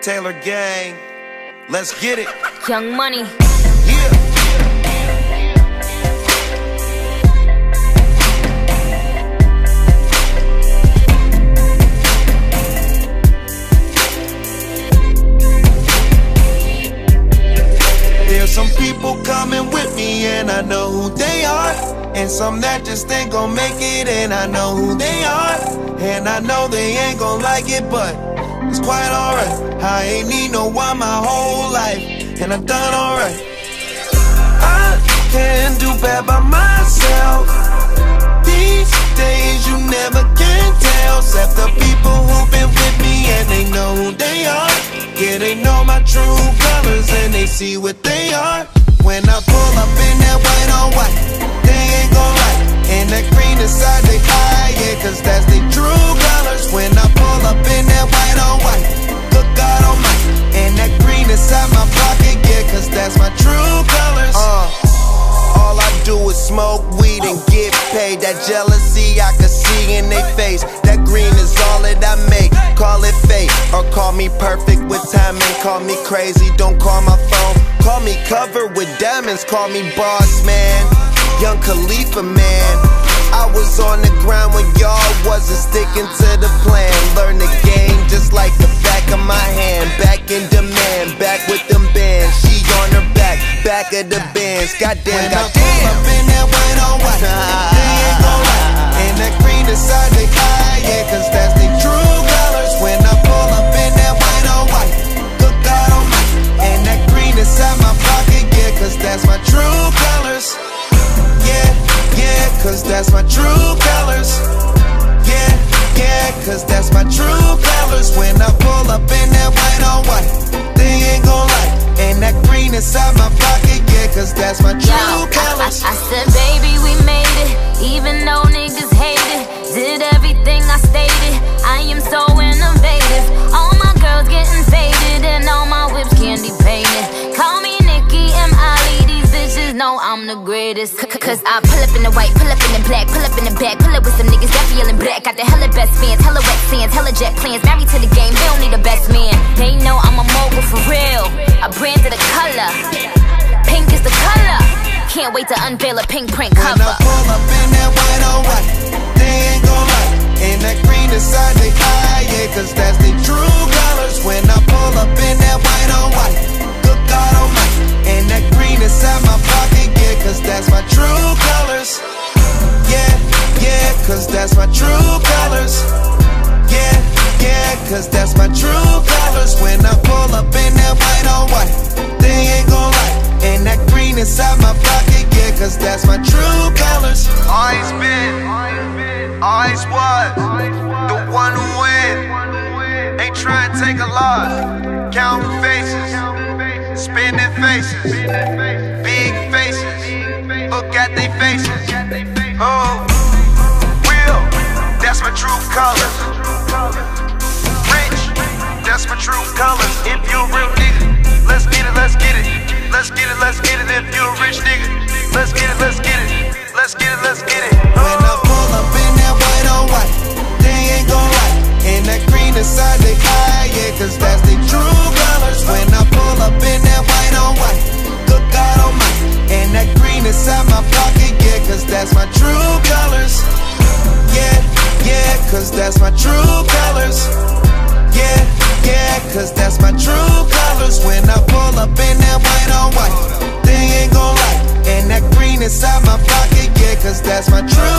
Taylor Gang. Let's get it. Young Money. Yeah. There's some people coming with me and I know who they are. And some that just ain't gon' make it and I know who they are. And I know they ain't gon' like it, but it's quite alright. I ain't need no one my whole life, and I've done alright. I can do bad by myself. These days you never can tell, except the people who've been with me and they know who they are. Yeah, they know my true colors and they see what they are. When I pull up in that white on white, they ain't gon' like. And that green inside they eye, yeah, cause that's they That jealousy I can see in their face. That green is all that I make. Call it fate or call me perfect with timing. Call me crazy, don't call my phone. Call me covered with diamonds. Call me boss man, young Khalifa man. I was on the ground when y'all wasn't sticking to the plan. Learn the game just like the back of my hand. Back in demand, back with them bands. She on her back, back of the bands. Goddamn, When I goddamn. pull up in that white on white, inside they eye, yeah, cause that's they true colors. When I pull up in that white on white, good God almighty. And that green inside my pocket, yeah, cause that's my true colors. Yeah, yeah, cause that's my true colors. Yeah, yeah, cause that's my true colors. When I pull up in I'm the greatest. C- c- Cause I pull up in the white, pull up in the black, pull up in the back, pull up with some niggas that feeling black. Got the hella best fans, hella wet sands, hella jet plans. Married to the game, they don't need a best man. They know I'm a mogul for real. I branded a color. Pink is the color. Can't wait to unveil a Pinkprint When cover. I pull up in that white oh, on white, colors. Yeah, yeah, cause that's my true colors. When I pull up in that white on white, they ain't gon' like. And that green inside my pocket, yeah, cause that's my true colors. Always been, always was, the one who win. Ain't trying to take a loss. Counting faces, spinning faces, big faces. Look at they faces. You a real nigga, let's get it, let's get it. Let's get it, let's get it. If you a rich nigga, let's get it, let's get it. Let's get it, let's get it. When I pull up in that white on white, they ain't gon' like. And that green inside they eye, yeah, cause that's they true colors. When I pull up in that white on white, good God almighty. And that green inside my pocket, yeah, cause that's my true colors. Yeah, yeah, cause that's my true cause that's my true colors. When I pull up in that white on white, they ain't gon' like. And that green inside my pocket, yeah, cause that's my true